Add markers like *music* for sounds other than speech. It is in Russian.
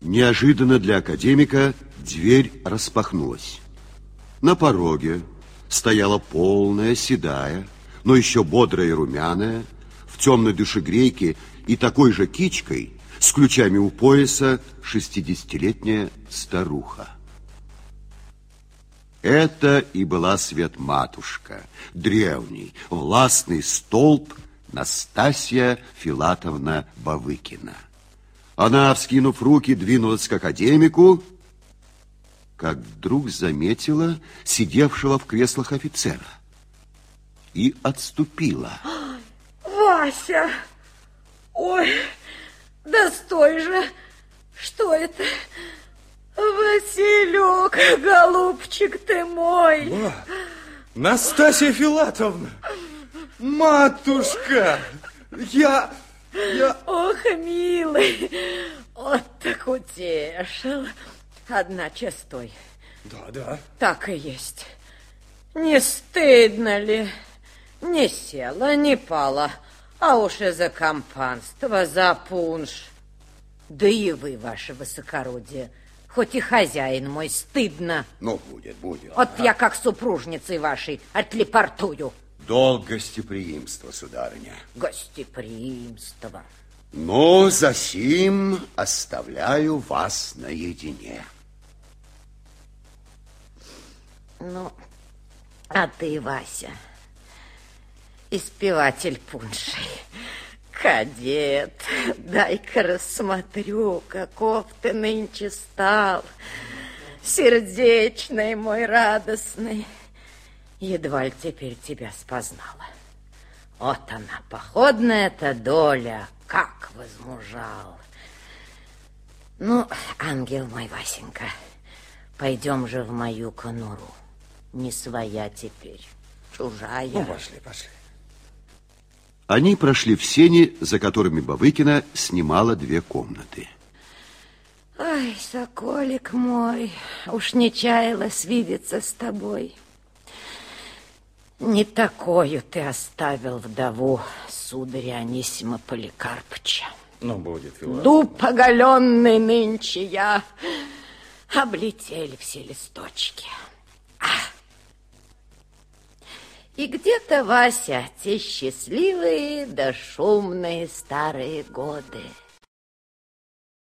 Неожиданно для академика дверь распахнулась. На пороге стояла полная, седая, но еще бодрая и румяная, в темной душегрейке и такой же кичкой, с ключами у пояса, шестидесятилетняя старуха. Это и была свет-матушка, древний, властный столб Настасья Филатовна Бавыкина. Она, вскинув руки, двинулась к академику, как вдруг заметила сидевшего в креслах офицера и отступила. *gasps* Вася! Ой, да стой же! Что это? Василек, голубчик ты мой! О, Настасья Филатовна! Матушка! Я... я... Ох, милый, вот так утешил. Одначе стой. Да, да. Так и есть. Не стыдно ли? Не села, не пала, а уж и за компанство, за пунш. Да и вы, ваше высокородие, хоть и хозяин мой, стыдно. Ну, будет, будет. Вот я как супружницей вашей отлепортую. Долг гостеприимства, сударыня. Гостеприимство. Но за сим оставляю вас наедине. Ну, а ты, Вася, испеватель пуншей, кадет, дай-ка рассмотрю, каков ты нынче стал, сердечный мой радостный. Едва ли теперь тебя спознала. Вот она, походная-то доля, как возмужал. Ну, ангел мой, Васенька, пойдем же в мою конуру. Не своя теперь, чужая. Ну, пошли, пошли. Они прошли в сени, за которыми Бавыкина снимала две комнаты. Ай, соколик мой, уж не чаяла свидеться с тобой. Не такую ты оставил вдову сударя Анисима Поликарпыча. Ну, будет, Филатовна. Дуб оголенный нынче я. Облетели все листочки. А! И где-то, Вася, те счастливые да шумные старые годы.